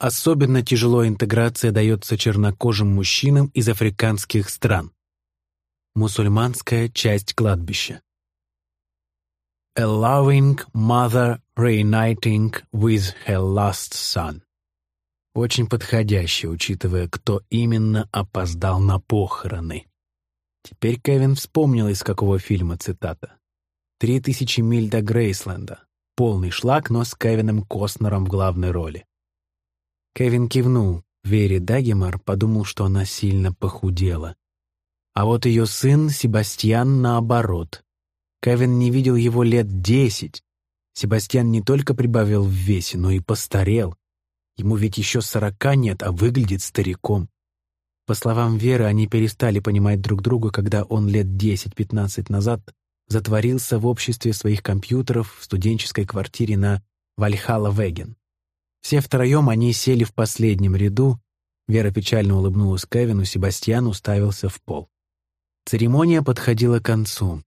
особенно тяжело интеграция дается чернокожим мужчинам из африканских стран. Мусульманская часть кладбища. A loving mother reuniting with her last son. Очень подходяще, учитывая, кто именно опоздал на похороны. Теперь Кевин вспомнил, из какого фильма цитата. «Три тысячи миль до Грейсленда». Полный шлак, но с Кевином Костнером в главной роли. Кевин кивнул. Вере Дагемар подумал, что она сильно похудела. А вот ее сын Себастьян наоборот. Кевин не видел его лет десять. Себастьян не только прибавил в весе, но и постарел. Ему ведь еще сорока нет, а выглядит стариком. По словам Веры, они перестали понимать друг друга, когда он лет десять-пятнадцать назад затворился в обществе своих компьютеров в студенческой квартире на Вальхалла-Веген. Все втроем они сели в последнем ряду. Вера печально улыбнулась Кевину, Себастьян уставился в пол. Церемония подходила к концу.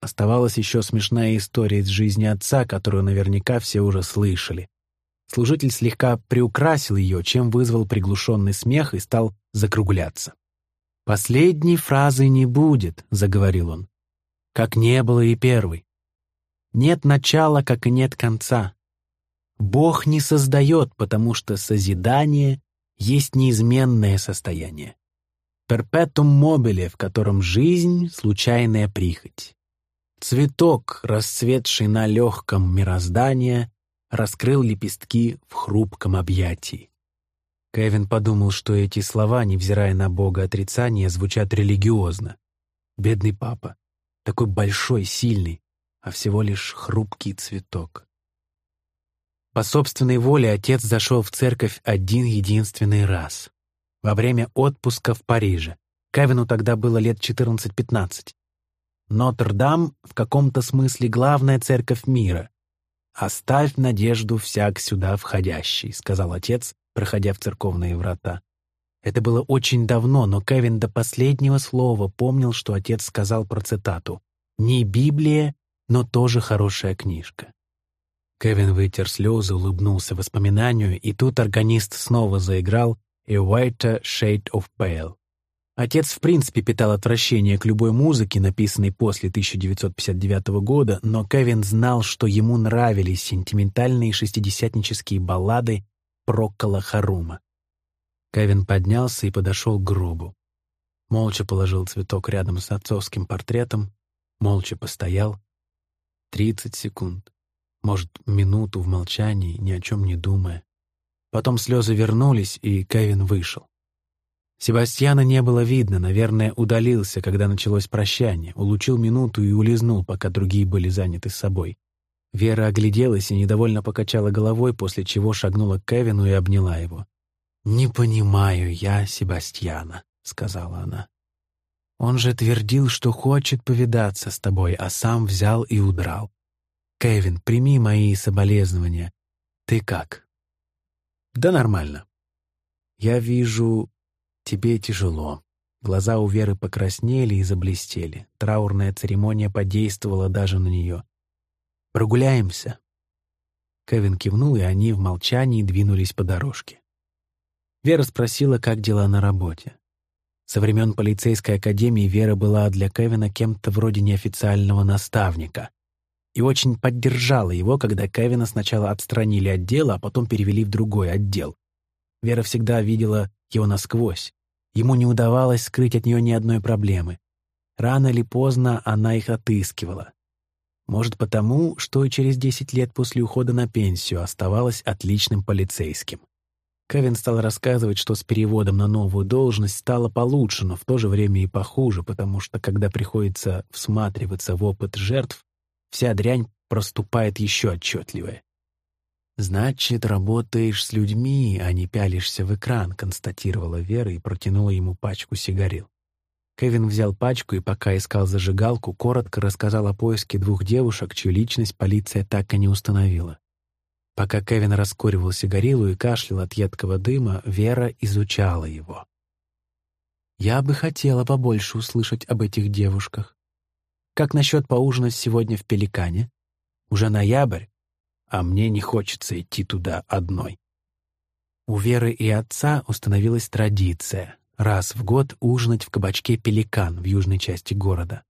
Оставалась еще смешная история из жизни отца, которую наверняка все уже слышали. Служитель слегка приукрасил ее, чем вызвал приглушенный смех и стал закругляться. «Последней фразы не будет», — заговорил он, — «как не было и первой. Нет начала, как и нет конца. Бог не создает, потому что созидание есть неизменное состояние. Перпетум мобиле, в котором жизнь — случайная прихоть. Цветок, расцветший на легком мироздания, раскрыл лепестки в хрупком объятии. Кевин подумал, что эти слова, невзирая на Бога отрицания, звучат религиозно. Бедный папа, такой большой, сильный, а всего лишь хрупкий цветок. По собственной воле отец зашел в церковь один единственный раз. Во время отпуска в Париже. Кевину тогда было лет 14-15. Нотр-Дам в каком-то смысле главная церковь мира. «Оставь надежду всяк сюда входящий», — сказал отец, проходя в церковные врата. Это было очень давно, но Кевин до последнего слова помнил, что отец сказал про цитату. «Не Библия, но тоже хорошая книжка». Кевин вытер слезы, улыбнулся воспоминанию, и тут органист снова заиграл «A Whiter Shade of Pale». Отец в принципе питал отвращение к любой музыке, написанной после 1959 года, но Кевин знал, что ему нравились сентиментальные шестидесятнические баллады Прокола Харума. Кевин поднялся и подошел к гробу. Молча положил цветок рядом с отцовским портретом, молча постоял. Тридцать секунд, может, минуту в молчании, ни о чем не думая. Потом слезы вернулись, и Кевин вышел. Себастьяна не было видно, наверное, удалился, когда началось прощание, улучил минуту и улизнул, пока другие были заняты собой. Вера огляделась и недовольно покачала головой, после чего шагнула к Кевину и обняла его. «Не понимаю я Себастьяна», — сказала она. «Он же твердил, что хочет повидаться с тобой, а сам взял и удрал. Кевин, прими мои соболезнования. Ты как?» «Да нормально. Я вижу, «Тебе тяжело». Глаза у Веры покраснели и заблестели. Траурная церемония подействовала даже на нее. «Прогуляемся?» Кевин кивнул, и они в молчании двинулись по дорожке. Вера спросила, как дела на работе. Со времен полицейской академии Вера была для Кевина кем-то вроде неофициального наставника и очень поддержала его, когда Кевина сначала отстранили от дела, а потом перевели в другой отдел. Вера всегда видела его насквозь, Ему не удавалось скрыть от нее ни одной проблемы. Рано или поздно она их отыскивала. Может, потому, что через 10 лет после ухода на пенсию оставалась отличным полицейским. Кевин стал рассказывать, что с переводом на новую должность стало получше, но в то же время и похуже, потому что, когда приходится всматриваться в опыт жертв, вся дрянь проступает еще отчетливее. «Значит, работаешь с людьми, а не пялишься в экран», — констатировала Вера и протянула ему пачку сигарил. Кевин взял пачку и, пока искал зажигалку, коротко рассказал о поиске двух девушек, чью личность полиция так и не установила. Пока Кевин раскуривал сигарилу и кашлял от едкого дыма, Вера изучала его. «Я бы хотела побольше услышать об этих девушках. Как насчет поужинать сегодня в Пеликане? Уже ноябрь, а мне не хочется идти туда одной. У Веры и отца установилась традиция раз в год ужинать в кабачке «Пеликан» в южной части города.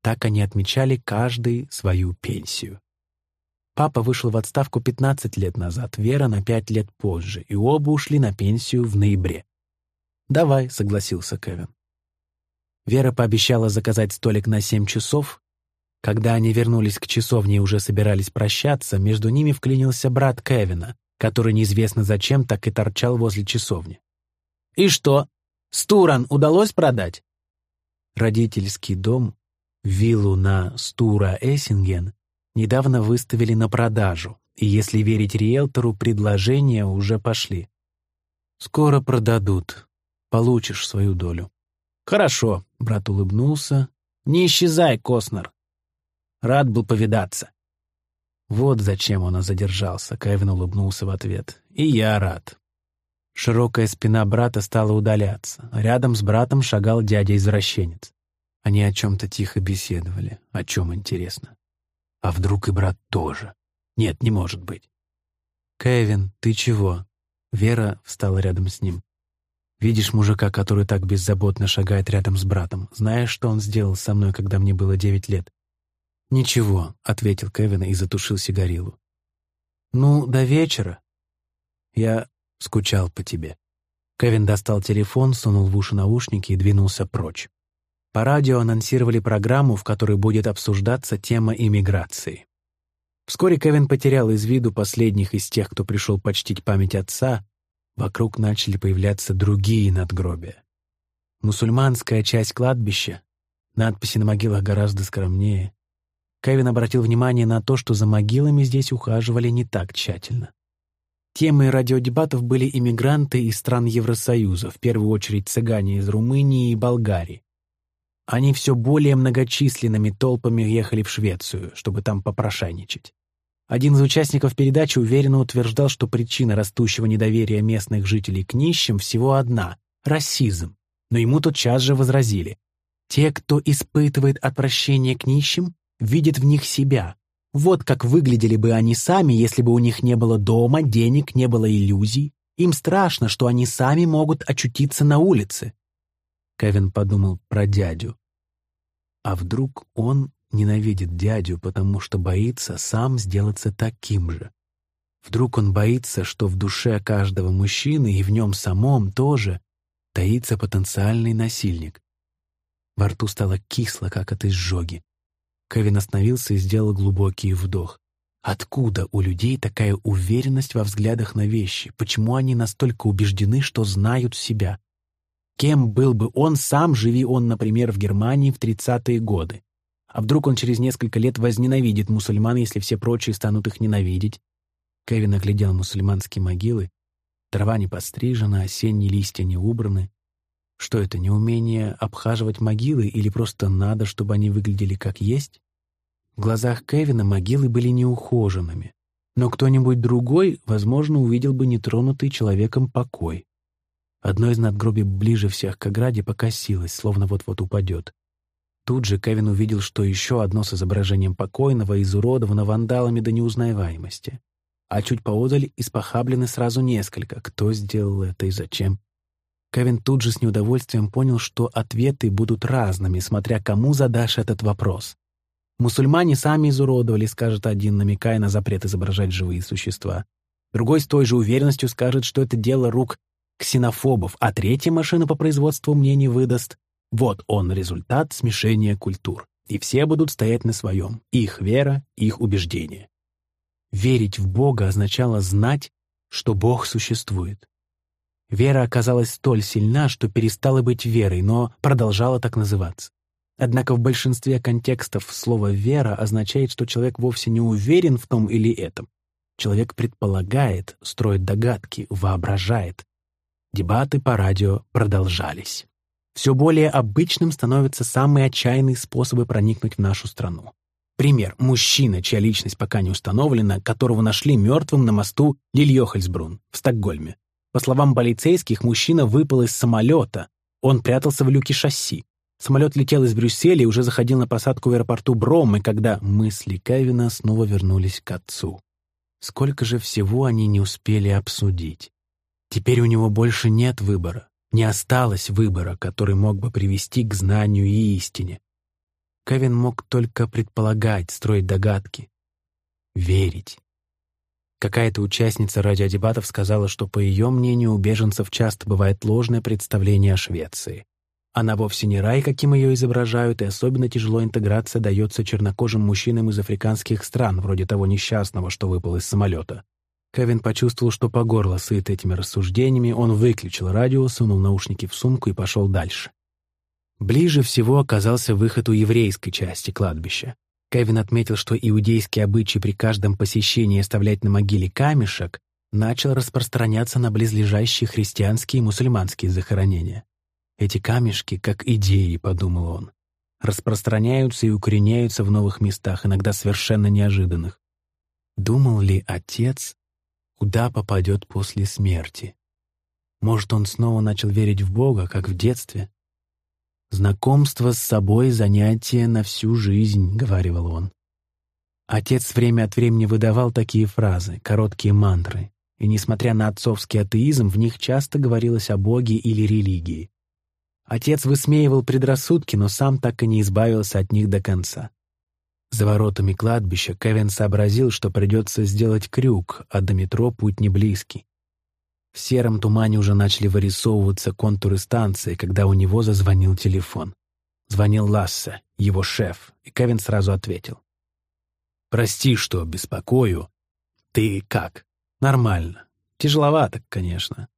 Так они отмечали каждый свою пенсию. Папа вышел в отставку 15 лет назад, Вера на 5 лет позже, и оба ушли на пенсию в ноябре. «Давай», — согласился Кевин. Вера пообещала заказать столик на 7 часов. Когда они вернулись к часовне и уже собирались прощаться, между ними вклинился брат Кевина, который неизвестно зачем так и торчал возле часовни. «И что, Стуран удалось продать?» Родительский дом, виллу на Стура-Эссинген, недавно выставили на продажу, и, если верить риэлтору, предложения уже пошли. «Скоро продадут. Получишь свою долю». «Хорошо», — брат улыбнулся. «Не исчезай, Коснер. Рад был повидаться». Вот зачем он задержался, Кевин улыбнулся в ответ. «И я рад». Широкая спина брата стала удаляться. Рядом с братом шагал дядя-извращенец. Они о чем-то тихо беседовали. О чем, интересно? А вдруг и брат тоже? Нет, не может быть. «Кевин, ты чего?» Вера встала рядом с ним. «Видишь мужика, который так беззаботно шагает рядом с братом? Знаешь, что он сделал со мной, когда мне было девять лет?» «Ничего», — ответил Кевин и затушил сигарилу. «Ну, до вечера. Я скучал по тебе». Кевин достал телефон, сунул в уши наушники и двинулся прочь. По радио анонсировали программу, в которой будет обсуждаться тема иммиграции. Вскоре Кевин потерял из виду последних из тех, кто пришел почтить память отца. Вокруг начали появляться другие надгробия. Мусульманская часть кладбища, надписи на могилах гораздо скромнее. Кевин обратил внимание на то, что за могилами здесь ухаживали не так тщательно. Темой радиодебатов были иммигранты из стран Евросоюза, в первую очередь цыгане из Румынии и Болгарии. Они все более многочисленными толпами ехали в Швецию, чтобы там попрошайничать. Один из участников передачи уверенно утверждал, что причина растущего недоверия местных жителей к нищим всего одна — расизм. Но ему тотчас же возразили. Те, кто испытывает отвращение к нищим, видят в них себя. Вот как выглядели бы они сами, если бы у них не было дома, денег, не было иллюзий. Им страшно, что они сами могут очутиться на улице. Кевин подумал про дядю. А вдруг он ненавидит дядю, потому что боится сам сделаться таким же? Вдруг он боится, что в душе каждого мужчины и в нем самом тоже таится потенциальный насильник. Во рту стало кисло, как от изжоги. Кевин остановился и сделал глубокий вдох. Откуда у людей такая уверенность во взглядах на вещи? Почему они настолько убеждены, что знают себя? Кем был бы он сам, живи он, например, в Германии в 30-е годы? А вдруг он через несколько лет возненавидит мусульман, если все прочие станут их ненавидеть? Кевин оглядел мусульманские могилы. Трава не подстрижена, осенние листья не убраны. Что это, неумение обхаживать могилы или просто надо, чтобы они выглядели как есть? В глазах Кевина могилы были неухоженными, но кто-нибудь другой, возможно, увидел бы нетронутый человеком покой. Одно из надгробий ближе всех к ограде покосилось, словно вот-вот упадет. Тут же Кевин увидел, что еще одно с изображением покойного изуродовано вандалами до неузнаваемости. А чуть поодаль испохаблены сразу несколько. Кто сделал это и зачем? Кевин тут же с неудовольствием понял, что ответы будут разными, смотря кому задашь этот вопрос. Мусульмане сами изуродовали, скажет один, намекая на запрет изображать живые существа. Другой с той же уверенностью скажет, что это дело рук ксенофобов, а третья машина по производству мнений выдаст «Вот он результат смешения культур». И все будут стоять на своем, их вера, их убеждения. Верить в Бога означало знать, что Бог существует. Вера оказалась столь сильна, что перестала быть верой, но продолжала так называться. Однако в большинстве контекстов слово «вера» означает, что человек вовсе не уверен в том или этом. Человек предполагает, строит догадки, воображает, Дебаты по радио продолжались. Все более обычным становятся самые отчаянные способы проникнуть в нашу страну. Пример. Мужчина, чья личность пока не установлена, которого нашли мертвым на мосту Лильёхальсбрун в Стокгольме. По словам полицейских, мужчина выпал из самолета. Он прятался в люке шасси. Самолет летел из Брюсселя и уже заходил на посадку в аэропорту Броммы, когда мысли Кевина снова вернулись к отцу. Сколько же всего они не успели обсудить. Теперь у него больше нет выбора, не осталось выбора, который мог бы привести к знанию и истине. Кевин мог только предполагать, строить догадки, верить. Какая-то участница радиодебатов сказала, что, по ее мнению, у беженцев часто бывает ложное представление о Швеции. Она вовсе не рай, каким ее изображают, и особенно тяжело интеграция дается чернокожим мужчинам из африканских стран, вроде того несчастного, что выпал из самолета. Кевин почувствовал, что по горло сыт этими рассуждениями, он выключил радио, сунул наушники в сумку и пошел дальше. Ближе всего оказался выход у еврейской части кладбища. Кевин отметил, что иудейский обычай при каждом посещении оставлять на могиле камешек начал распространяться на близлежащие христианские и мусульманские захоронения. Эти камешки, как идеи, подумал он, распространяются и укореняются в новых местах, иногда совершенно неожиданных. Думал ли отец, куда попадет после смерти? Может, он снова начал верить в Бога, как в детстве? «Знакомство с собой — занятие на всю жизнь», — говорил он. Отец время от времени выдавал такие фразы, короткие мантры, и, несмотря на отцовский атеизм, в них часто говорилось о Боге или религии. Отец высмеивал предрассудки, но сам так и не избавился от них до конца. За воротами кладбища Кевин сообразил, что придется сделать крюк, а до метро путь не близкий. В сером тумане уже начали вырисовываться контуры станции, когда у него зазвонил телефон. Звонил Лассе, его шеф, и Кевин сразу ответил. «Прости, что беспокою. Ты как? Нормально. Тяжеловато, конечно.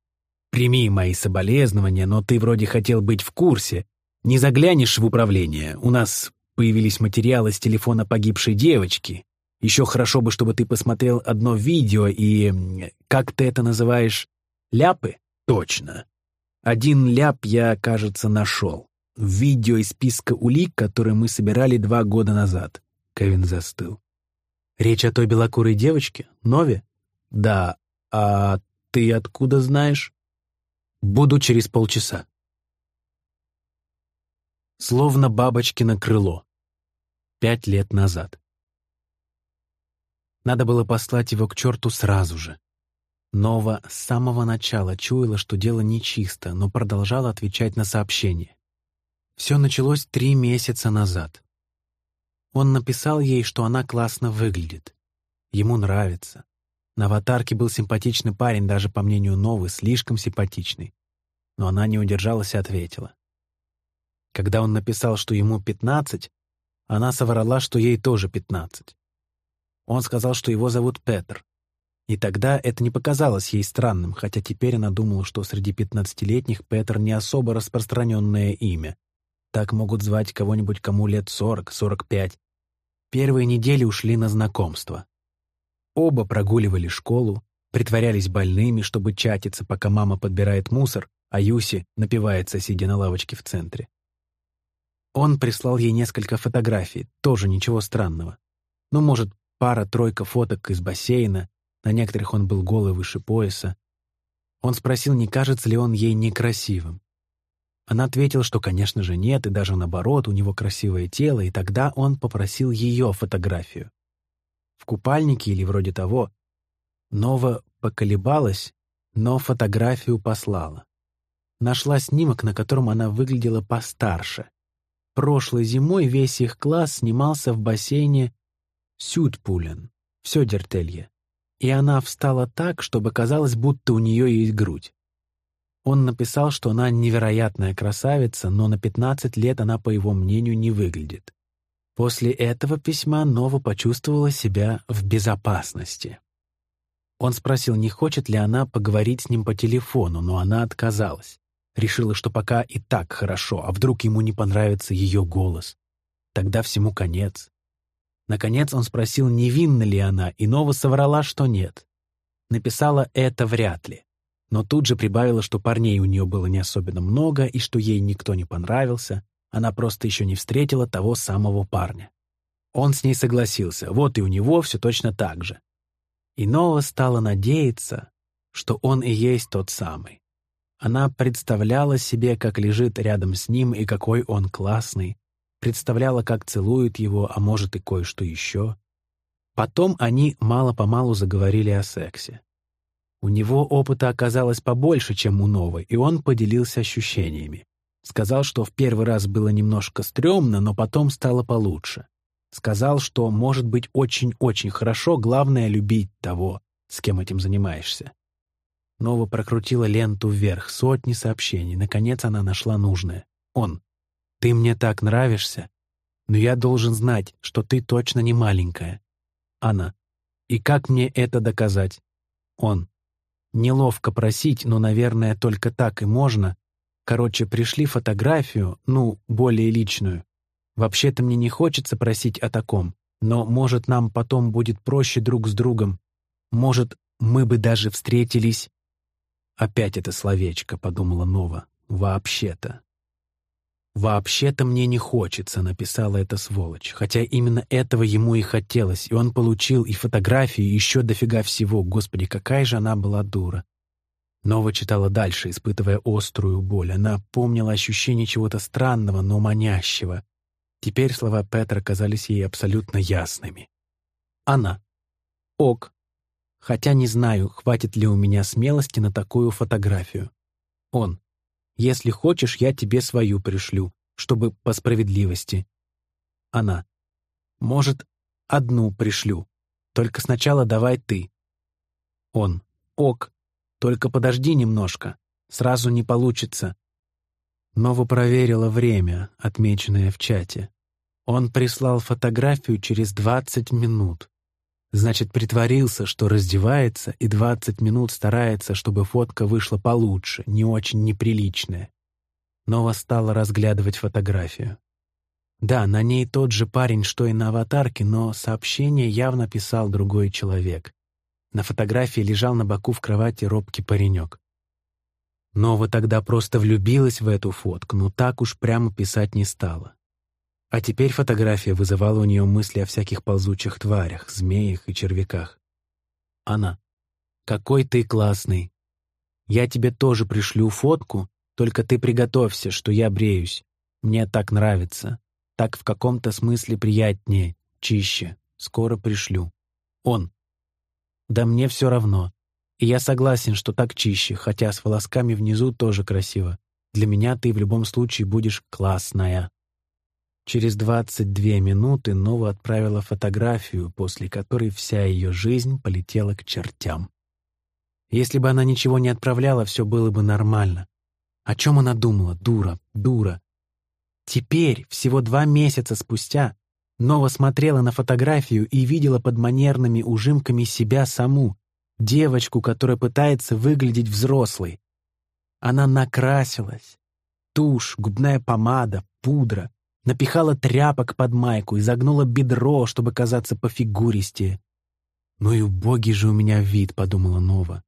Прими мои соболезнования, но ты вроде хотел быть в курсе. Не заглянешь в управление. У нас появились материалы с телефона погибшей девочки. Еще хорошо бы, чтобы ты посмотрел одно видео и... Как ты это называешь? Ляпы? Точно. Один ляп я, кажется, нашел. Видео из списка улик, которые мы собирали два года назад. Кевин застыл. Речь о той белокурой девочке? Нове? Да. А ты откуда знаешь? Буду через полчаса. Словно бабочкино крыло. Пять лет назад. Надо было послать его к черту сразу же. Нова с самого начала чуяла, что дело нечисто, но продолжала отвечать на сообщения. Все началось три месяца назад. Он написал ей, что она классно выглядит. Ему нравится. На аватарке был симпатичный парень, даже по мнению Новы, слишком симпатичный. Но она не удержалась и ответила. Когда он написал, что ему пятнадцать, она соврала, что ей тоже пятнадцать. Он сказал, что его зовут Петр. И тогда это не показалось ей странным, хотя теперь она думала, что среди пятнадцатилетних Петр не особо распространенное имя. Так могут звать кого-нибудь, кому лет сорок, сорок пять. Первые недели ушли на знакомство. Оба прогуливали школу, притворялись больными, чтобы чатиться, пока мама подбирает мусор, а Юси напивается, сидя на лавочке в центре. Он прислал ей несколько фотографий, тоже ничего странного. Ну, может, пара-тройка фоток из бассейна, на некоторых он был голый выше пояса. Он спросил, не кажется ли он ей некрасивым. Она ответила, что, конечно же, нет, и даже наоборот, у него красивое тело, и тогда он попросил ее фотографию в купальнике или вроде того. Нова поколебалась, но фотографию послала. Нашла снимок, на котором она выглядела постарше. Прошлой зимой весь их класс снимался в бассейне Сюдпулен, в Сёдертелье, и она встала так, чтобы казалось, будто у нее есть грудь. Он написал, что она невероятная красавица, но на 15 лет она, по его мнению, не выглядит. После этого письма Нова почувствовала себя в безопасности. Он спросил, не хочет ли она поговорить с ним по телефону, но она отказалась. Решила, что пока и так хорошо, а вдруг ему не понравится ее голос. Тогда всему конец. Наконец он спросил, невинна ли она, и Нова соврала, что нет. Написала «это вряд ли». Но тут же прибавила, что парней у нее было не особенно много и что ей никто не понравился, она просто еще не встретила того самого парня. Он с ней согласился, вот и у него все точно так же. И Нова стала надеяться, что он и есть тот самый. Она представляла себе, как лежит рядом с ним и какой он классный, представляла, как целует его, а может и кое-что еще. Потом они мало-помалу заговорили о сексе. У него опыта оказалось побольше, чем у Новой, и он поделился ощущениями. Сказал, что в первый раз было немножко стрёмно, но потом стало получше. Сказал, что может быть очень-очень хорошо, главное — любить того, с кем этим занимаешься. Нова прокрутила ленту вверх, сотни сообщений. Наконец она нашла нужное. Он. «Ты мне так нравишься, но я должен знать, что ты точно не маленькая». Она. «И как мне это доказать?» Он. «Неловко просить, но, наверное, только так и можно. Короче, пришли фотографию, ну, более личную. Вообще-то мне не хочется просить о таком, но, может, нам потом будет проще друг с другом. Может, мы бы даже встретились «Опять это словечко», — подумала Нова. «Вообще-то». «Вообще-то мне не хочется», — написала эта сволочь. Хотя именно этого ему и хотелось, и он получил и фотографии, и еще дофига всего. Господи, какая же она была дура. Нова читала дальше, испытывая острую боль. Она помнила ощущение чего-то странного, но манящего. Теперь слова Петра казались ей абсолютно ясными. Она. Ок, хотя не знаю, хватит ли у меня смелости на такую фотографию. Он. Если хочешь, я тебе свою пришлю, чтобы по справедливости. Она. Может, одну пришлю. Только сначала давай ты. Он. Ок. Только подожди немножко. Сразу не получится. Нова проверила время, отмеченное в чате. Он прислал фотографию через 20 минут. Значит, притворился, что раздевается, и двадцать минут старается, чтобы фотка вышла получше, не очень неприличная. Нова стала разглядывать фотографию. Да, на ней тот же парень, что и на аватарке, но сообщение явно писал другой человек. На фотографии лежал на боку в кровати робкий паренек. Нова тогда просто влюбилась в эту фотку, но так уж прямо писать не стала. А теперь фотография вызывала у нее мысли о всяких ползучих тварях, змеях и червяках. Она. «Какой ты классный! Я тебе тоже пришлю фотку, только ты приготовься, что я бреюсь. Мне так нравится. Так в каком-то смысле приятнее, чище. Скоро пришлю. Он. Да мне все равно. И я согласен, что так чище, хотя с волосками внизу тоже красиво. Для меня ты в любом случае будешь классная. Через 22 минуты Нова отправила фотографию, после которой вся ее жизнь полетела к чертям. Если бы она ничего не отправляла, все было бы нормально. О чем она думала? Дура, дура. Теперь, всего два месяца спустя, Нова смотрела на фотографию и видела под манерными ужимками себя саму, девочку, которая пытается выглядеть взрослой. Она накрасилась. Тушь, губная помада, пудра — напихала тряпок под майку и загнула бедро, чтобы казаться пофигуристее. «Ну и убогий же у меня вид», — подумала Нова.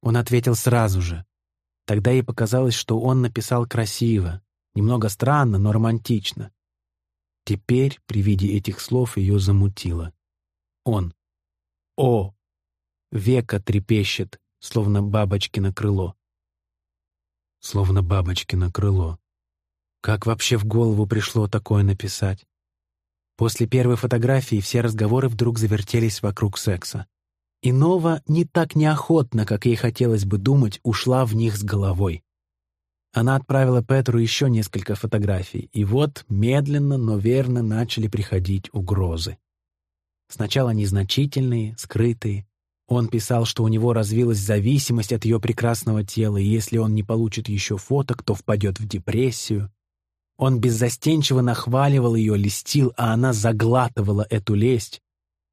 Он ответил сразу же. Тогда ей показалось, что он написал красиво, немного странно, но романтично. Теперь при виде этих слов ее замутило. Он. «О!» Века трепещет, словно бабочки на крыло. Словно бабочки на крыло. Как вообще в голову пришло такое написать? После первой фотографии все разговоры вдруг завертелись вокруг секса. И Нова не так неохотно, как ей хотелось бы думать, ушла в них с головой. Она отправила Петру еще несколько фотографий, и вот медленно, но верно начали приходить угрозы. Сначала незначительные, скрытые. Он писал, что у него развилась зависимость от ее прекрасного тела, и если он не получит еще фоток, то впадет в депрессию. Он беззастенчиво нахваливал ее, листил, а она заглатывала эту лесть.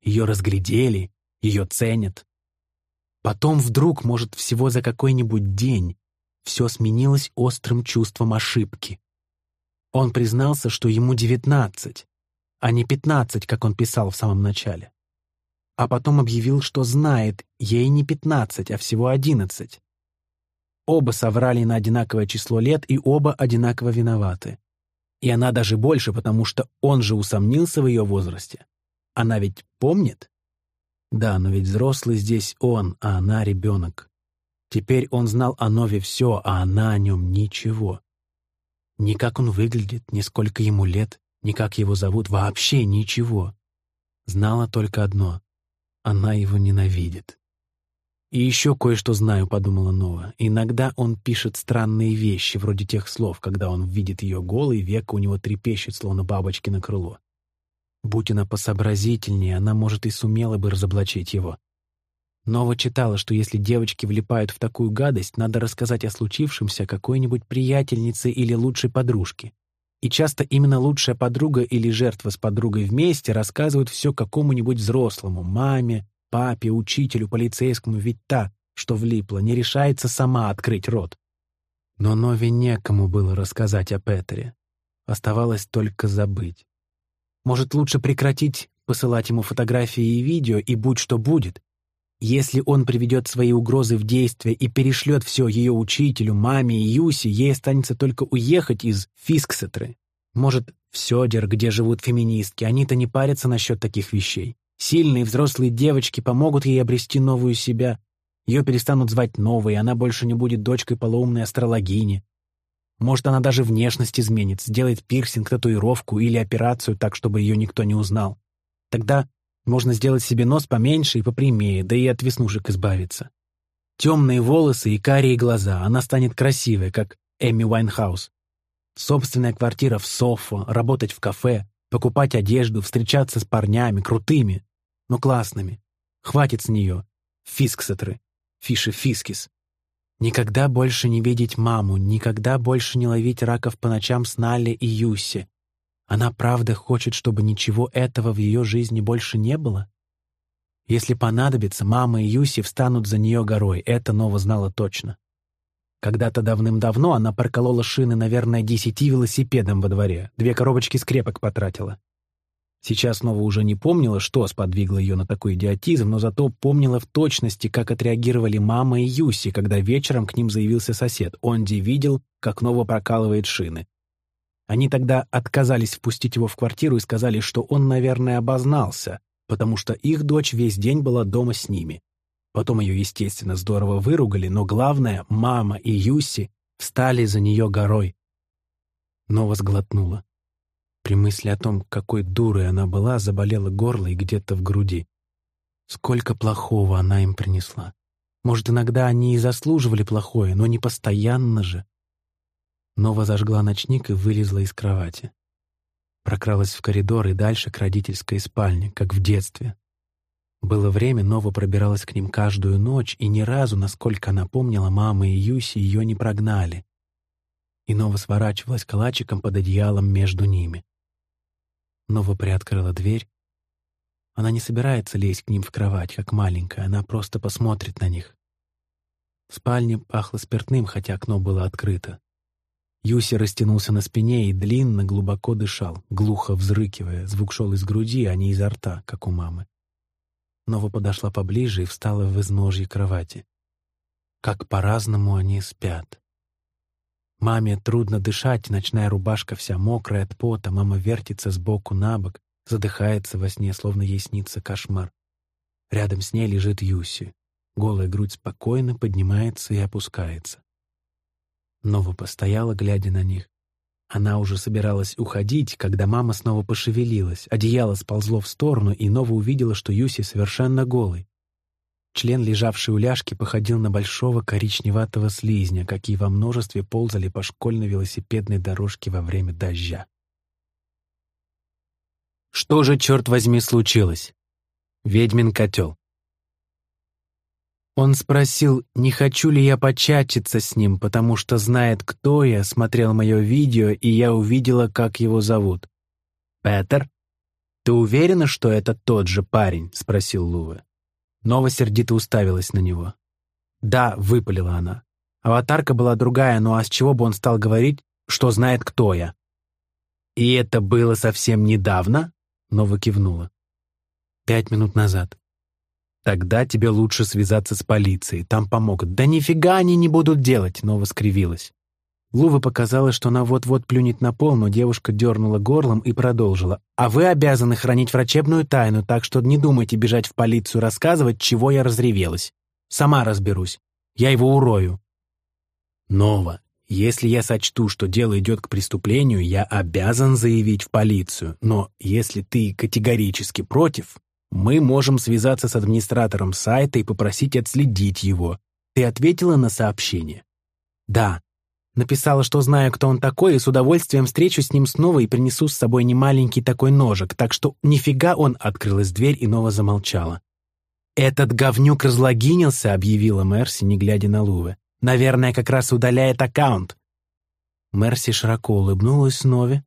Ее разглядели, ее ценят. Потом вдруг, может, всего за какой-нибудь день, все сменилось острым чувством ошибки. Он признался, что ему девятнадцать, а не пятнадцать, как он писал в самом начале. А потом объявил, что знает, ей не пятнадцать, а всего одиннадцать. Оба соврали на одинаковое число лет и оба одинаково виноваты. И она даже больше, потому что он же усомнился в ее возрасте. Она ведь помнит? Да, но ведь взрослый здесь он, а она ребенок. Теперь он знал о Нове все, а она о нем ничего. Ни как он выглядит, ни сколько ему лет, ни как его зовут, вообще ничего. Знала только одно — она его ненавидит. «И еще кое-что знаю», — подумала Нова. «Иногда он пишет странные вещи, вроде тех слов, когда он видит ее голый, века у него трепещет, словно бабочки на крыло. Будь она посообразительнее, она, может, и сумела бы разоблачить его. Нова читала, что если девочки влипают в такую гадость, надо рассказать о случившемся какой-нибудь приятельнице или лучшей подружке. И часто именно лучшая подруга или жертва с подругой вместе рассказывают все какому-нибудь взрослому, маме, папе, учителю, полицейскому, ведь та, что влипла, не решается сама открыть рот. Но Нове некому было рассказать о Петере. Оставалось только забыть. Может, лучше прекратить посылать ему фотографии и видео, и будь что будет. Если он приведет свои угрозы в действие и перешлет все ее учителю, маме и Юси, ей останется только уехать из Фисксетры. Может, в Сёдер, где живут феминистки, они-то не парятся насчет таких вещей. Сильные взрослые девочки помогут ей обрести новую себя. Ее перестанут звать новой, она больше не будет дочкой полоумной астрологини. Может, она даже внешность изменит, сделает пирсинг, татуировку или операцию так, чтобы ее никто не узнал. Тогда можно сделать себе нос поменьше и попрямее, да и от веснушек избавиться. Темные волосы и карие глаза, она станет красивой, как Эми Уайнхаус. Собственная квартира в Софо, работать в кафе, покупать одежду, встречаться с парнями, крутыми но классными. Хватит с нее. Фисксетры. Фиши фискис. Никогда больше не видеть маму, никогда больше не ловить раков по ночам с Налли и Юсси. Она правда хочет, чтобы ничего этого в ее жизни больше не было? Если понадобится, мама и Юси встанут за нее горой, это Нова знала точно. Когда-то давным-давно она проколола шины, наверное, десяти велосипедом во дворе, две коробочки скрепок потратила. Сейчас снова уже не помнила, что сподвигло ее на такой идиотизм, но зато помнила в точности, как отреагировали мама и Юси, когда вечером к ним заявился сосед. Онди видел, как Нова прокалывает шины. Они тогда отказались впустить его в квартиру и сказали, что он, наверное, обознался, потому что их дочь весь день была дома с ними. Потом ее, естественно, здорово выругали, но главное, мама и Юси встали за нее горой. Нова сглотнула. При мысли о том, какой дурой она была, заболело горло и где-то в груди. Сколько плохого она им принесла. Может, иногда они и заслуживали плохое, но не постоянно же. Нова зажгла ночник и вылезла из кровати. Прокралась в коридор и дальше к родительской спальне, как в детстве. Было время, Нова пробиралась к ним каждую ночь, и ни разу, насколько она помнила, мама и Юси ее не прогнали. И Нова сворачивалась калачиком под одеялом между ними. Нова приоткрыла дверь. Она не собирается лезть к ним в кровать, как маленькая, она просто посмотрит на них. В спальне пахло спиртным, хотя окно было открыто. Юси растянулся на спине и длинно, глубоко дышал, глухо взрыкивая. Звук шел из груди, а не изо рта, как у мамы. Нова подошла поближе и встала в изножье кровати. Как по-разному они спят. Маме трудно дышать, ночная рубашка вся мокрая от пота, мама вертится сбоку на бок, задыхается во сне, словно ей снится кошмар. Рядом с ней лежит Юси. Голая грудь спокойно поднимается и опускается. Нова постояла, глядя на них. Она уже собиралась уходить, когда мама снова пошевелилась. Одеяло сползло в сторону, и Нова увидела, что Юси совершенно голый. Член, лежавший у ляжки, походил на большого коричневатого слизня, какие во множестве ползали по школьной велосипедной дорожке во время дождя. Что же, черт возьми, случилось? Ведьмин котел. Он спросил, не хочу ли я початиться с ним, потому что знает, кто я, смотрел мое видео, и я увидела, как его зовут. «Петер, ты уверена, что это тот же парень?» — спросил Луве. Нова сердито уставилась на него. «Да», — выпалила она. Аватарка была другая, ну а с чего бы он стал говорить, что знает, кто я? «И это было совсем недавно?» — Нова кивнула. «Пять минут назад». «Тогда тебе лучше связаться с полицией, там помогут». «Да нифига они не будут делать!» — Нова скривилась. Лува показалось, что она вот-вот плюнет на пол, но девушка дернула горлом и продолжила. «А вы обязаны хранить врачебную тайну, так что не думайте бежать в полицию рассказывать, чего я разревелась. Сама разберусь. Я его урою». «Нова, если я сочту, что дело идет к преступлению, я обязан заявить в полицию. Но если ты категорически против, Мы можем связаться с администратором сайта и попросить отследить его. Ты ответила на сообщение? Да. Написала, что знаю, кто он такой, и с удовольствием встречусь с ним снова и принесу с собой немаленький такой ножик, так что нифига он открылась дверь и Нова замолчала. «Этот говнюк разлогинился», — объявила Мерси, не глядя на Луве. «Наверное, как раз удаляет аккаунт». Мерси широко улыбнулась Нове.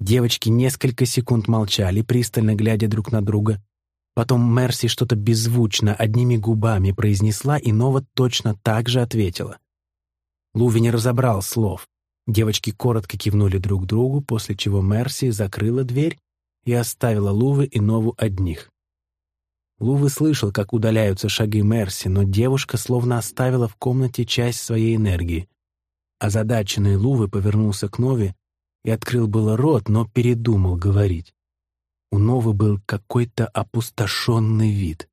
Девочки несколько секунд молчали, пристально глядя друг на друга. Потом Мерси что-то беззвучно, одними губами произнесла, и Нова точно так же ответила. Луви не разобрал слов. Девочки коротко кивнули друг другу, после чего Мерси закрыла дверь и оставила Лувы и Нову одних. Лувы слышал, как удаляются шаги Мерси, но девушка словно оставила в комнате часть своей энергии. Озадаченный Лувы повернулся к Нове и открыл было рот, но передумал говорить. У Новы был какой-то опустошенный вид.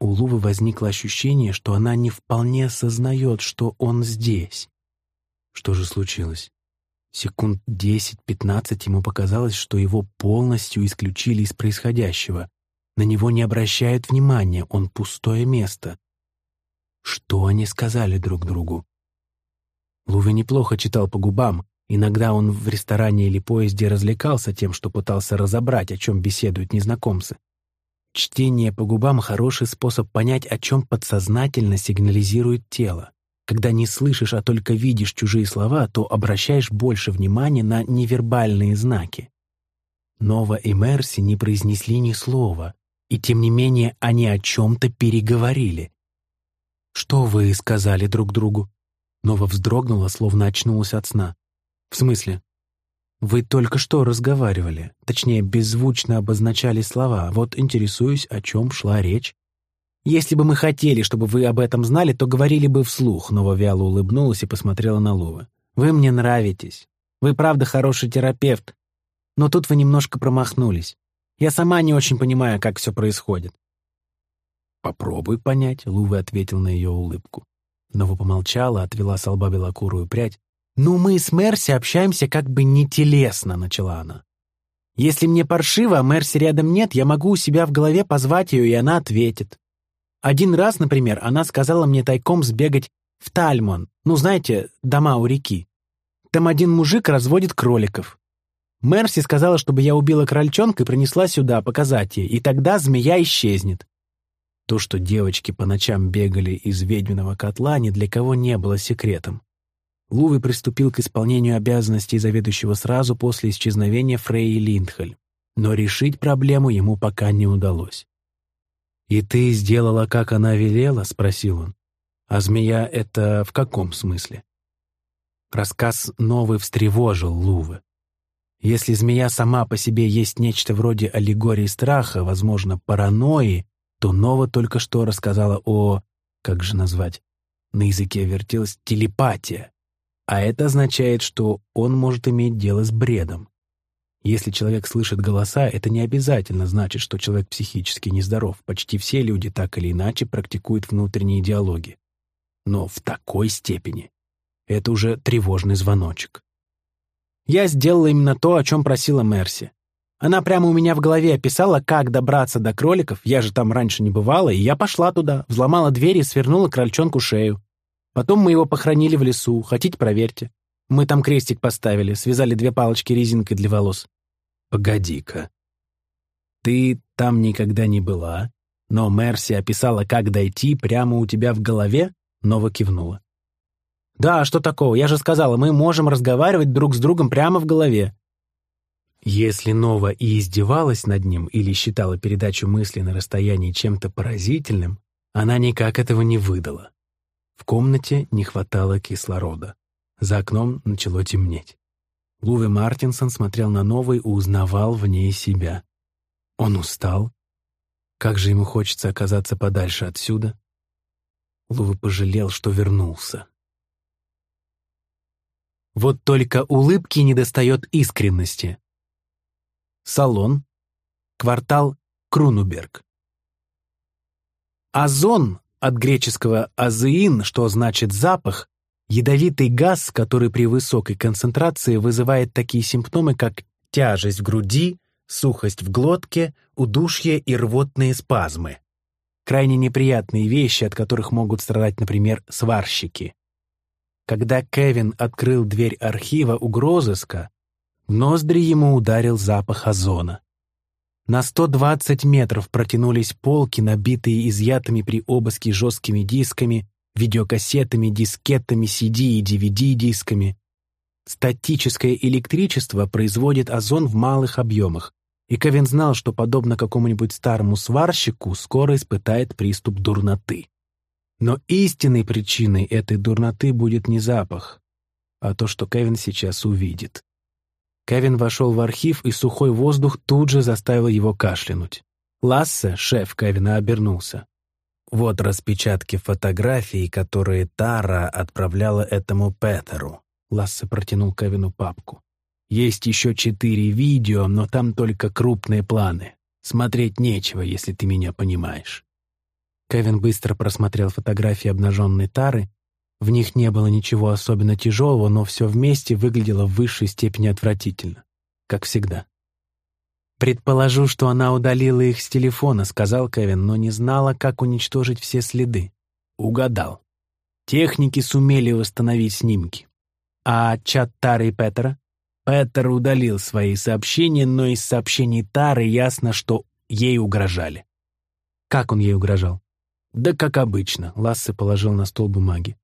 У Лувы возникло ощущение, что она не вполне осознает, что он здесь. Что же случилось? Секунд десять-пятнадцать ему показалось, что его полностью исключили из происходящего. На него не обращают внимания, он пустое место. Что они сказали друг другу? Луви неплохо читал по губам. Иногда он в ресторане или поезде развлекался тем, что пытался разобрать, о чем беседуют незнакомцы. Чтение по губам — хороший способ понять, о чем подсознательно сигнализирует тело. Когда не слышишь, а только видишь чужие слова, то обращаешь больше внимания на невербальные знаки. Нова и Мерси не произнесли ни слова, и тем не менее они о чем-то переговорили. «Что вы сказали друг другу?» Нова вздрогнула, словно очнулась от сна. «В смысле?» «Вы только что разговаривали, точнее, беззвучно обозначали слова. Вот интересуюсь, о чем шла речь». «Если бы мы хотели, чтобы вы об этом знали, то говорили бы вслух», Нова вяло улыбнулась и посмотрела на Лува. «Вы мне нравитесь. Вы правда хороший терапевт. Но тут вы немножко промахнулись. Я сама не очень понимаю, как все происходит». «Попробуй понять», — Лувы ответил на ее улыбку. Нова помолчала, отвела с лба белокурую прядь. «Ну, мы с Мерси общаемся как бы не телесно», — начала она. «Если мне паршиво, а Мерси рядом нет, я могу у себя в голове позвать ее, и она ответит. Один раз, например, она сказала мне тайком сбегать в Тальмон, ну, знаете, дома у реки. Там один мужик разводит кроликов. Мерси сказала, чтобы я убила крольчонка и принесла сюда показать ей, и тогда змея исчезнет. То, что девочки по ночам бегали из ведьминого котла, ни для кого не было секретом. Луви приступил к исполнению обязанностей заведующего сразу после исчезновения Фрейи Линдхаль, но решить проблему ему пока не удалось. «И ты сделала, как она велела?» — спросил он. «А змея — это в каком смысле?» Рассказ новый встревожил Лувы. Если змея сама по себе есть нечто вроде аллегории страха, возможно, паранойи, то Нова только что рассказала о... как же назвать? На языке вертелась телепатия. А это означает, что он может иметь дело с бредом. Если человек слышит голоса, это не обязательно значит, что человек психически нездоров. Почти все люди так или иначе практикуют внутренние диалоги. Но в такой степени. Это уже тревожный звоночек. Я сделала именно то, о чем просила Мерси. Она прямо у меня в голове описала, как добраться до кроликов, я же там раньше не бывала, и я пошла туда, взломала дверь и свернула крольчонку шею. Потом мы его похоронили в лесу, хотите, проверьте. Мы там крестик поставили, связали две палочки резинкой для волос. Погоди-ка. Ты там никогда не была, но Мерси описала, как дойти прямо у тебя в голове? Нова кивнула. «Да, что такого? Я же сказала, мы можем разговаривать друг с другом прямо в голове». Если Нова и издевалась над ним или считала передачу мысли на расстоянии чем-то поразительным, она никак этого не выдала. В комнате не хватало кислорода. За окном начало темнеть. Луви Мартинсон смотрел на Нову и узнавал в ней себя. Он устал. Как же ему хочется оказаться подальше отсюда. Луви пожалел, что вернулся. Вот только улыбки недостает искренности. Салон. Квартал Крунуберг. Озон, от греческого «азеин», что значит «запах», ядовитый газ, который при высокой концентрации вызывает такие симптомы, как тяжесть в груди, сухость в глотке, удушье и рвотные спазмы. Крайне неприятные вещи, от которых могут страдать, например, сварщики. Когда Кевин открыл дверь архива угрозыска, в ноздри ему ударил запах озона. На 120 метров протянулись полки, набитые изъятыми при обыске жесткими дисками, видеокассетами, дискетами, CD и DVD-дисками. Статическое электричество производит озон в малых объемах, и Кевин знал, что, подобно какому-нибудь старому сварщику, скоро испытает приступ дурноты. Но истинной причиной этой дурноты будет не запах, а то, что Кевин сейчас увидит. Кевин вошел в архив, и сухой воздух тут же заставил его кашлянуть. Лассе, шеф Кевина, обернулся. Вот распечатки фотографий, которые Тара отправляла этому Петеру. Лассе протянул Кевину папку. Есть еще четыре видео, но там только крупные планы. Смотреть нечего, если ты меня понимаешь. Кевин быстро просмотрел фотографии обнаженной Тары в них не было ничего особенно тяжелого, но все вместе выглядело в высшей степени отвратительно. Как всегда. «Предположу, что она удалила их с телефона», — сказал Кевин, но не знала, как уничтожить все следы. Угадал. Техники сумели восстановить снимки. А чат Тары и Петера? Петер удалил свои сообщения, но из сообщений Тары ясно, что ей угрожали. Как он ей угрожал? Да как обычно, Лассе положил на стол бумаги.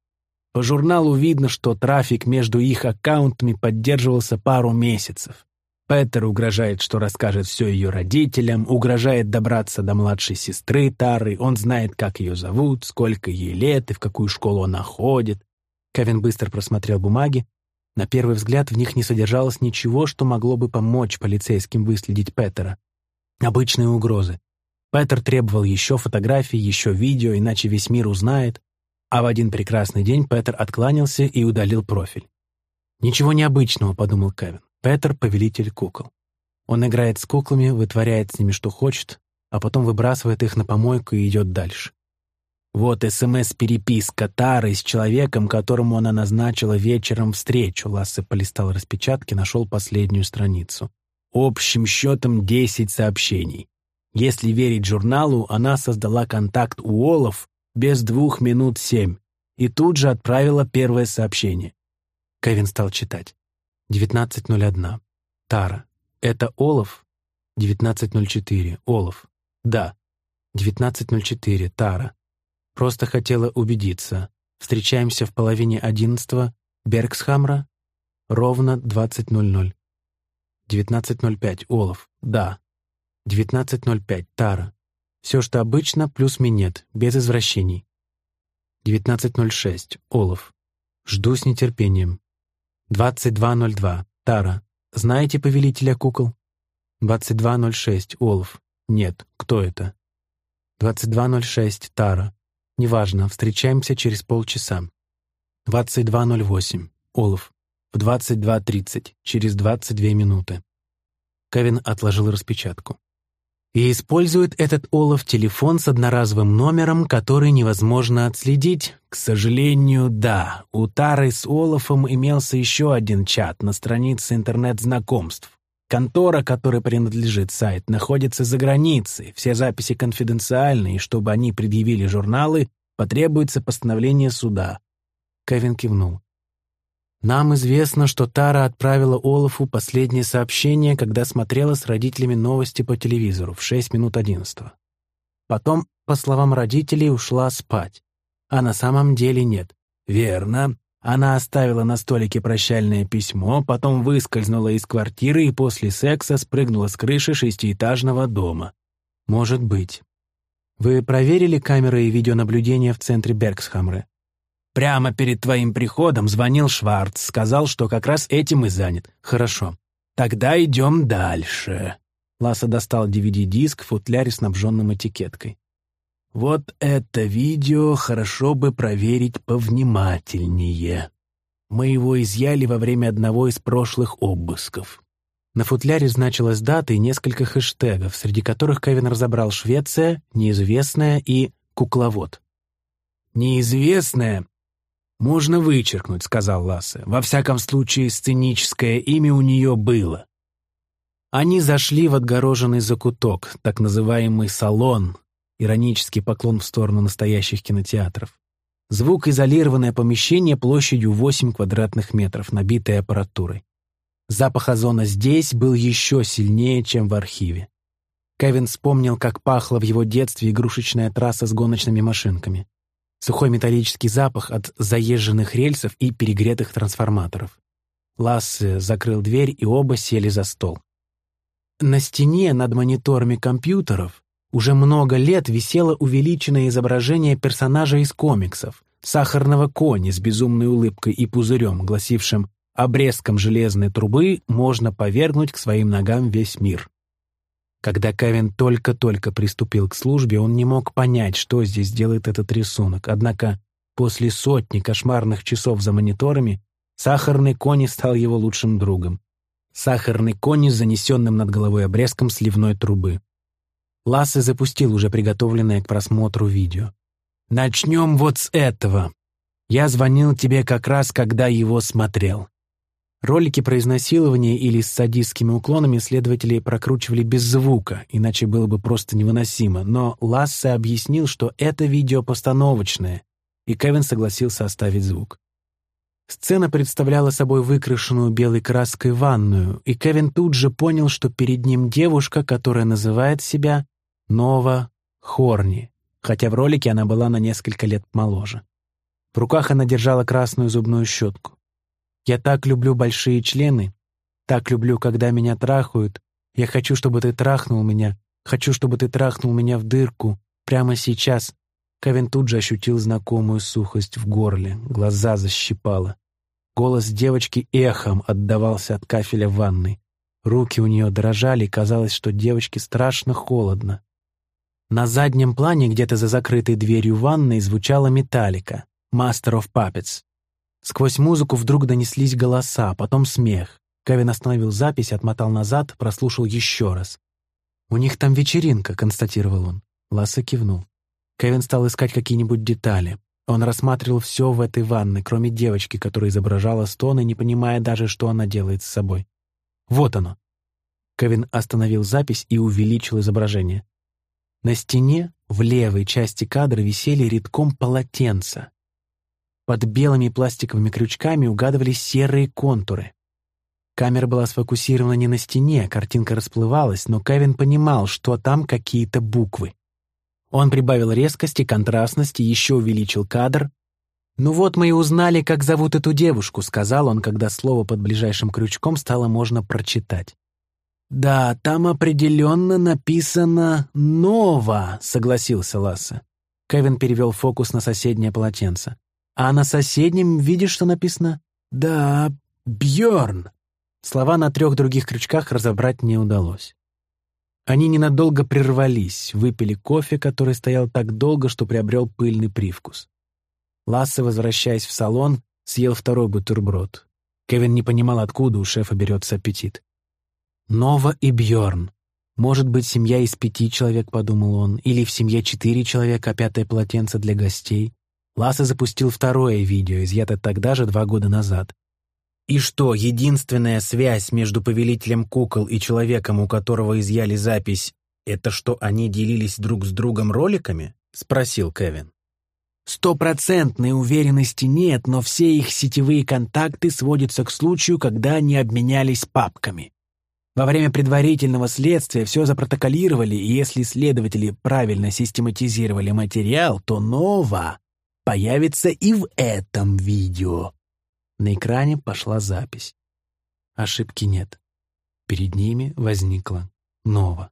По журналу видно, что трафик между их аккаунтами поддерживался пару месяцев. Петер угрожает, что расскажет все ее родителям, угрожает добраться до младшей сестры Тары, он знает, как ее зовут, сколько ей лет и в какую школу она ходит. Кевин быстро просмотрел бумаги. На первый взгляд в них не содержалось ничего, что могло бы помочь полицейским выследить Петера. Обычные угрозы. Петер требовал еще фотографий, еще видео, иначе весь мир узнает. А в один прекрасный день Петер откланялся и удалил профиль. «Ничего необычного», — подумал Кевин. Петер — повелитель кукол. Он играет с куклами, вытворяет с ними что хочет, а потом выбрасывает их на помойку и идет дальше. Вот СМС-переписка Тары с человеком, которому она назначила вечером встречу. Лассе полистал распечатки, нашел последнюю страницу. Общим счетом 10 сообщений. Если верить журналу, она создала контакт у Олов без двух минут семь, и тут же отправила первое сообщение. Кевин стал читать. 19.01. Тара. Это Олаф? 19.04. Олаф. Да. 19.04. Тара. Просто хотела убедиться. Встречаемся в половине одиннадцатого. Бергсхамра. Ровно 20.00. 19.05. Олаф. Да. 19.05. Тара. Все, что обычно, плюс минет, без извращений. 19.06. Олаф. Жду с нетерпением. 22.02. Тара. Знаете повелителя кукол? 22.06. Олаф. Нет. Кто это? 22.06. Тара. Неважно, встречаемся через полчаса. 22.08. Олаф. В 22.30. Через 22 минуты. Кевин отложил распечатку и использует этот Олаф телефон с одноразовым номером, который невозможно отследить? К сожалению, да. У Тары с Олафом имелся еще один чат на странице интернет-знакомств. Контора, которой принадлежит сайт, находится за границей, все записи конфиденциальны, и чтобы они предъявили журналы, потребуется постановление суда. Кевин кивнул. Нам известно, что Тара отправила Олафу последнее сообщение, когда смотрела с родителями новости по телевизору в 6 минут 11. Потом, по словам родителей, ушла спать. А на самом деле нет. Верно. Она оставила на столике прощальное письмо, потом выскользнула из квартиры и после секса спрыгнула с крыши шестиэтажного дома. Может быть. Вы проверили камеры и видеонаблюдение в центре Бергсхамре? Прямо перед твоим приходом звонил Шварц, сказал, что как раз этим и занят. Хорошо. Тогда идем дальше. Ласса достал DVD-диск в футляре, снабженном этикеткой. Вот это видео хорошо бы проверить повнимательнее. Мы его изъяли во время одного из прошлых обысков. На футляре значилась дата и несколько хэштегов, среди которых Кевин разобрал «Швеция», «Неизвестная» и «Кукловод». «Неизвестная» «Можно вычеркнуть», — сказал Лассе. «Во всяком случае, сценическое имя у нее было». Они зашли в отгороженный закуток, так называемый салон, иронический поклон в сторону настоящих кинотеатров. Звукоизолированное помещение площадью 8 квадратных метров, набитое аппаратурой. Запах озона здесь был еще сильнее, чем в архиве. Кевин вспомнил, как пахла в его детстве игрушечная трасса с гоночными машинками. Сухой металлический запах от заезженных рельсов и перегретых трансформаторов. Лассе закрыл дверь, и оба сели за стол. На стене над мониторами компьютеров уже много лет висело увеличенное изображение персонажа из комиксов, сахарного кони с безумной улыбкой и пузырем, гласившим «обрезком железной трубы можно повергнуть к своим ногам весь мир». Когда Кевин только-только приступил к службе, он не мог понять, что здесь делает этот рисунок. Однако после сотни кошмарных часов за мониторами сахарный кони стал его лучшим другом. Сахарный кони с занесенным над головой обрезком сливной трубы. Лассе запустил уже приготовленное к просмотру видео. «Начнем вот с этого. Я звонил тебе как раз, когда его смотрел. Ролики про изнасилование или с садистскими уклонами следователи прокручивали без звука, иначе было бы просто невыносимо, но Лассе объяснил, что это видео постановочное, и Кевин согласился оставить звук. Сцена представляла собой выкрашенную белой краской ванную, и Кевин тут же понял, что перед ним девушка, которая называет себя Нова Хорни, хотя в ролике она была на несколько лет моложе. В руках она держала красную зубную щетку. Я так люблю большие члены, так люблю, когда меня трахают. Я хочу, чтобы ты трахнул меня, хочу, чтобы ты трахнул меня в дырку, прямо сейчас». Кевин тут же ощутил знакомую сухость в горле, глаза защипало. Голос девочки эхом отдавался от кафеля ванной. Руки у нее дрожали, казалось, что девочке страшно холодно. На заднем плане, где-то за закрытой дверью ванной, звучала металлика «Master of Puppets». Сквозь музыку вдруг донеслись голоса, потом смех. Кевин остановил запись, отмотал назад, прослушал еще раз. «У них там вечеринка», — констатировал он. Ласса кивнул. Кевин стал искать какие-нибудь детали. Он рассматривал все в этой ванной, кроме девочки, которая изображала стоны, не понимая даже, что она делает с собой. Вот оно. Кевин остановил запись и увеличил изображение. На стене в левой части кадра висели редком полотенца. Под белыми пластиковыми крючками угадывались серые контуры. Камера была сфокусирована не на стене, картинка расплывалась, но Кевин понимал, что там какие-то буквы. Он прибавил резкости, контрастности, еще увеличил кадр. «Ну вот мы и узнали, как зовут эту девушку», — сказал он, когда слово под ближайшим крючком стало можно прочитать. «Да, там определенно написано «Нова», — согласился Ласса. Кевин перевел фокус на соседнее полотенце. А на соседнем видишь, что написано? Да, Бьорн. Слова на трех других крючках разобрать не удалось. Они ненадолго прервались, выпили кофе, который стоял так долго, что приобрел пыльный привкус. Лассе, возвращаясь в салон, съел второй бутерброд. Кевин не понимал, откуда у шефа берется аппетит. Нова и Бьорн. Может быть, семья из пяти человек, подумал он, или в семье четыре человека, а пятое полотенце для гостей. Ласса запустил второе видео, изъято тогда же два года назад. И что, единственная связь между повелителем кукол и человеком, у которого изъяли запись, это что они делились друг с другом роликами? Спросил Кевин. Стопроцентной уверенности нет, но все их сетевые контакты сводятся к случаю, когда они обменялись папками. Во время предварительного следствия все запротоколировали, и если следователи правильно систематизировали материал, то Нова появится и в этом видео. На экране пошла запись. Ошибки нет. Перед ними возникла Нова.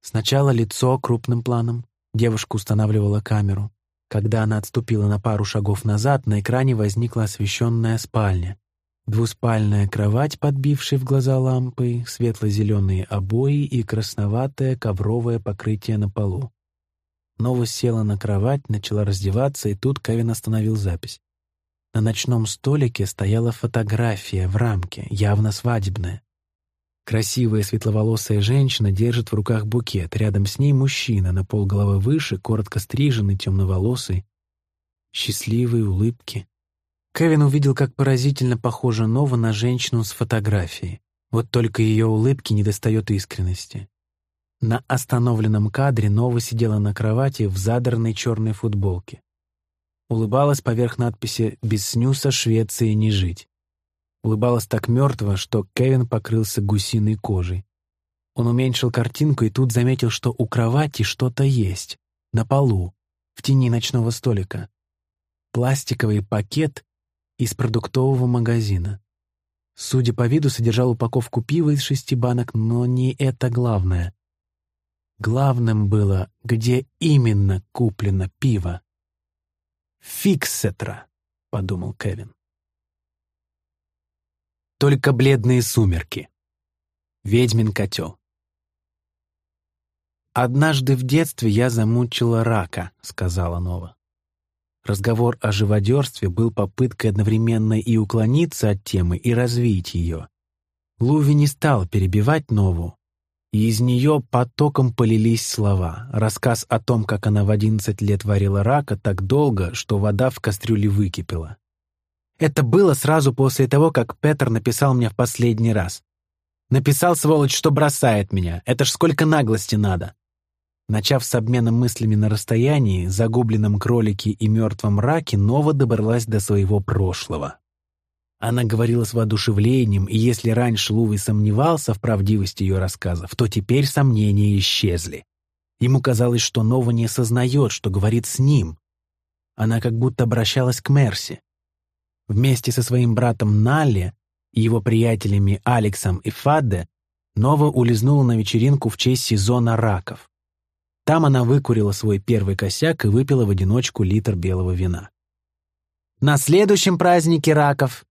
Сначала лицо крупным планом. Девушка устанавливала камеру. Когда она отступила на пару шагов назад, на экране возникла освещенная спальня. Двуспальная кровать, подбившая в глаза лампой, светло-зеленые обои и красноватое ковровое покрытие на полу. Нова села на кровать, начала раздеваться, и тут Кевин остановил запись. На ночном столике стояла фотография в рамке, явно свадебная. Красивая светловолосая женщина держит в руках букет. Рядом с ней мужчина, на полголовы выше, коротко стриженный, темноволосый. Счастливые улыбки. Кевин увидел, как поразительно похожа Нова на женщину с фотографией. Вот только ее улыбки недостает искренности. На остановленном кадре Нова сидела на кровати в задранной черной футболке. Улыбалась поверх надписи «Без снюса Швеции не жить». Улыбалась так мертво, что Кевин покрылся гусиной кожей. Он уменьшил картинку и тут заметил, что у кровати что-то есть. На полу, в тени ночного столика. Пластиковый пакет из продуктового магазина. Судя по виду, содержал упаковку пива из шести банок, но не это главное. Главным было, где именно куплено пиво. «Фиксетра», — подумал Кевин. Только бледные сумерки. Ведьмин котел. «Однажды в детстве я замучила рака», — сказала Нова. Разговор о живодерстве был попыткой одновременно и уклониться от темы, и развить ее. Луви не стал перебивать Нову, и из нее потоком полились слова. Рассказ о том, как она в одиннадцать лет варила рака так долго, что вода в кастрюле выкипела. Это было сразу после того, как Петр написал мне в последний раз. Написал, сволочь, что бросает меня. Это ж сколько наглости надо. Начав с обменом мыслями на расстоянии, загубленном кролике и мертвом раке, Нова добралась до своего прошлого. Она говорила с воодушевлением, и если раньше Лувой сомневался в правдивости ее рассказов, то теперь сомнения исчезли. Ему казалось, что Нова не осознает, что говорит с ним. Она как будто обращалась к Мерси. Вместе со своим братом Налли и его приятелями Алексом и Фадде Нова улизнула на вечеринку в честь сезона раков. Там она выкурила свой первый косяк и выпила в одиночку литр белого вина. На следующем празднике раков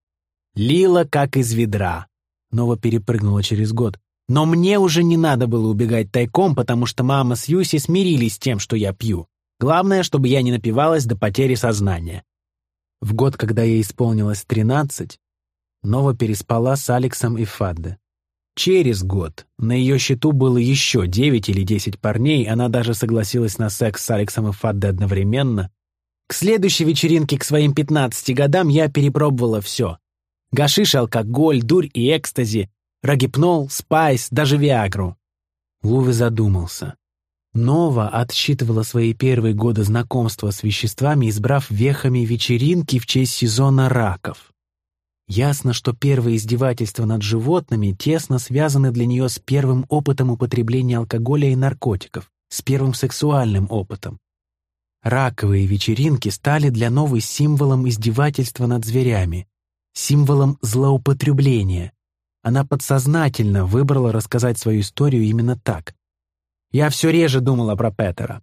лила как из ведра. Нова перепрыгнула через год. Но мне уже не надо было убегать тайком, потому что мама с Юси смирились с тем, что я пью. Главное, чтобы я не напивалась до потери сознания. В год, когда ей исполнилось тринадцать, Нова переспала с Алексом и Фадде. Через год на ее счету было еще девять или десять парней, она даже согласилась на секс с Алексом и Фадде одновременно. К следующей вечеринке к своим пятнадцати годам я перепробовала все. Гашиш, алкоголь, дурь и экстази, рогипнол, спайс, даже виагру. Лувы задумался. Нова отсчитывала свои первые годы знакомства с веществами, избрав вехами вечеринки в честь сезона раков. Ясно, что первые издевательства над животными тесно связаны для нее с первым опытом употребления алкоголя и наркотиков, с первым сексуальным опытом. Раковые вечеринки стали для новой символом издевательства над зверями, символом злоупотребления. Она подсознательно выбрала рассказать свою историю именно так. Я все реже думала про Петера,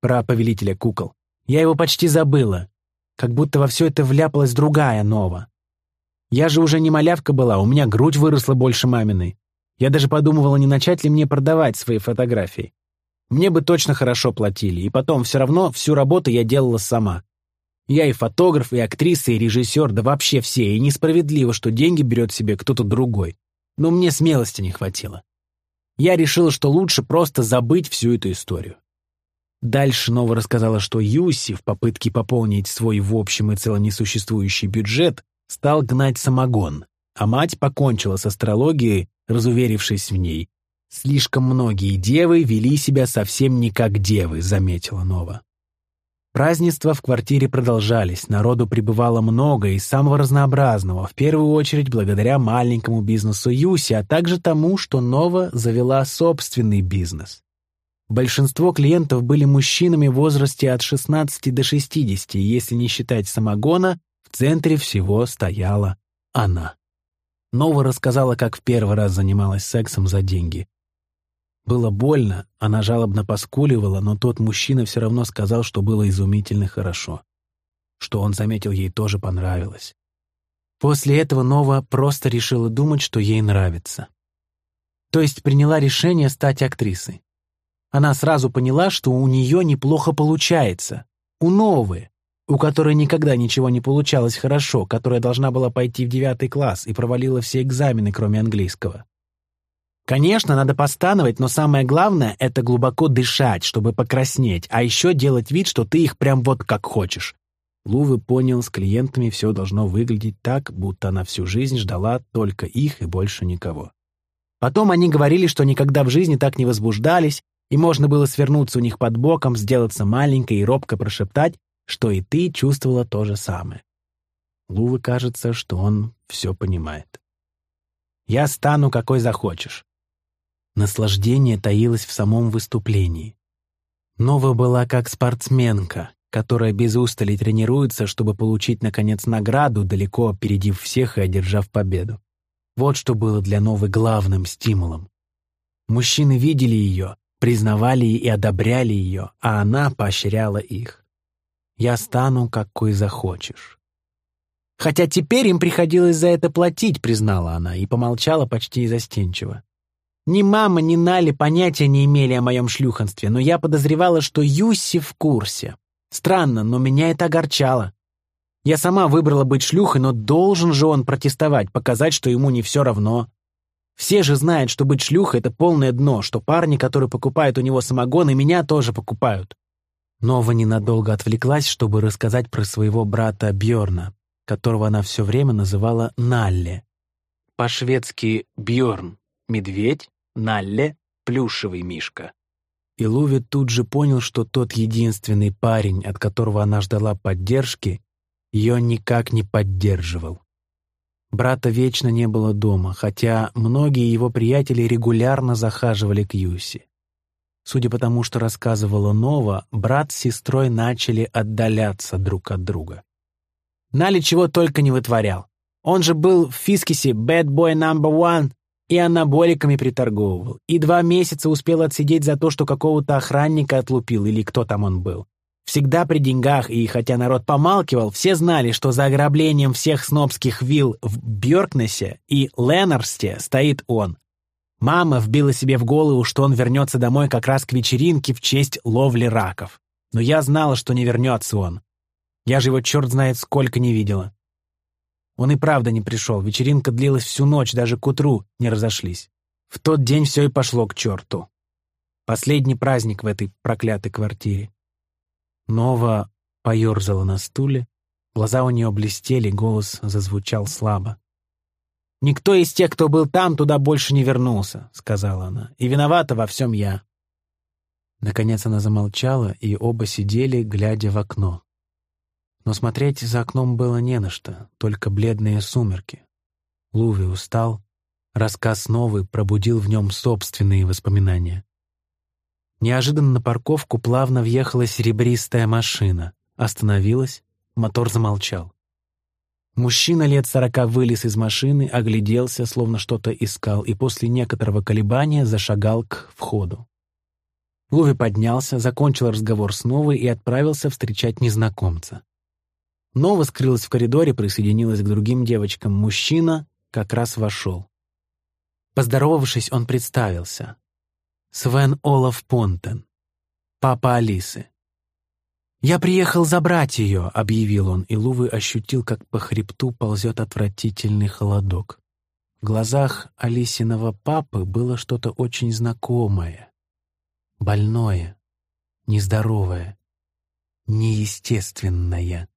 про повелителя кукол. Я его почти забыла, как будто во все это вляпалась другая Нова. Я же уже не малявка была, у меня грудь выросла больше маминой. Я даже подумывала, не начать ли мне продавать свои фотографии. Мне бы точно хорошо платили, и потом все равно всю работу я делала сама. Я и фотограф, и актриса, и режиссер, да вообще все, и несправедливо, что деньги берет себе кто-то другой. Но мне смелости не хватило. Я решила, что лучше просто забыть всю эту историю. Дальше Нова рассказала, что Юси в попытке пополнить свой в общем и целом несуществующий бюджет стал гнать самогон, а мать покончила с астрологией, разуверившись в ней. «Слишком многие девы вели себя совсем не как девы», — заметила Нова. Празднества в квартире продолжались, народу прибывало много и самого разнообразного, в первую очередь благодаря маленькому бизнесу Юси, а также тому, что Нова завела собственный бизнес. Большинство клиентов были мужчинами в возрасте от 16 до 60, если не считать самогона, в центре всего стояла она. Нова рассказала, как в первый раз занималась сексом за деньги. Было больно, она жалобно поскуливала, но тот мужчина все равно сказал, что было изумительно хорошо. Что он заметил, ей тоже понравилось. После этого Нова просто решила думать, что ей нравится. То есть приняла решение стать актрисой. Она сразу поняла, что у нее неплохо получается. У Новы у которой никогда ничего не получалось хорошо, которая должна была пойти в девятый класс и провалила все экзамены, кроме английского. Конечно, надо постановать, но самое главное — это глубоко дышать, чтобы покраснеть, а еще делать вид, что ты их прям вот как хочешь. Лувы понял, с клиентами все должно выглядеть так, будто она всю жизнь ждала только их и больше никого. Потом они говорили, что никогда в жизни так не возбуждались, и можно было свернуться у них под боком, сделаться маленькой и робко прошептать, что и ты чувствовала то же самое. Лувы кажется, что он все понимает. «Я стану, какой захочешь». Наслаждение таилось в самом выступлении. Нова была как спортсменка, которая без устали тренируется, чтобы получить, наконец, награду, далеко опередив всех и одержав победу. Вот что было для Новы главным стимулом. Мужчины видели ее, признавали и одобряли ее, а она поощряла их. «Я стану, какой захочешь». Хотя теперь им приходилось за это платить, признала она, и помолчала почти застенчиво. Ни мама, ни Нали понятия не имели о моем шлюханстве, но я подозревала, что Юси в курсе. Странно, но меня это огорчало. Я сама выбрала быть шлюхой, но должен же он протестовать, показать, что ему не все равно. Все же знают, что быть шлюхой — это полное дно, что парни, которые покупают у него самогон, и меня тоже покупают. Нова ненадолго отвлеклась, чтобы рассказать про своего брата Бьорна, которого она все время называла Налле. По-шведски Бьорн — медведь, Налле — плюшевый мишка. И Луви тут же понял, что тот единственный парень, от которого она ждала поддержки, ее никак не поддерживал. Брата вечно не было дома, хотя многие его приятели регулярно захаживали к Юси. Судя по тому, что рассказывала Нова, брат с сестрой начали отдаляться друг от друга. Нали чего только не вытворял. Он же был в Фискисе «Bad Boy Number One» и анаболиками приторговывал. И два месяца успел отсидеть за то, что какого-то охранника отлупил, или кто там он был. Всегда при деньгах, и хотя народ помалкивал, все знали, что за ограблением всех снобских вилл в Бьоркнесе и Ленарсте стоит он. Мама вбила себе в голову, что он вернется домой как раз к вечеринке в честь ловли раков. Но я знала, что не вернется он. Я же его черт знает сколько не видела. Он и правда не пришел. Вечеринка длилась всю ночь, даже к утру не разошлись. В тот день все и пошло к черту. Последний праздник в этой проклятой квартире. Нова поерзала на стуле, глаза у нее блестели, голос зазвучал слабо. «Никто из тех, кто был там, туда больше не вернулся», — сказала она, — «и виновата во всем я». Наконец она замолчала, и оба сидели, глядя в окно. Но смотреть за окном было не на что, только бледные сумерки. Луви устал, рассказ новый пробудил в нем собственные воспоминания. Неожиданно на парковку плавно въехала серебристая машина. Остановилась, мотор замолчал. Мужчина лет сорока вылез из машины, огляделся, словно что-то искал, и после некоторого колебания зашагал к входу. Луви поднялся, закончил разговор с Новой и отправился встречать незнакомца. Нова скрылась в коридоре, присоединилась к другим девочкам. Мужчина как раз вошел. Поздоровавшись, он представился. Свен Олаф Понтен, папа Алисы. «Я приехал забрать ее», — объявил он, и Лувы ощутил, как по хребту ползет отвратительный холодок. В глазах Алисиного папы было что-то очень знакомое, больное, нездоровое, неестественное.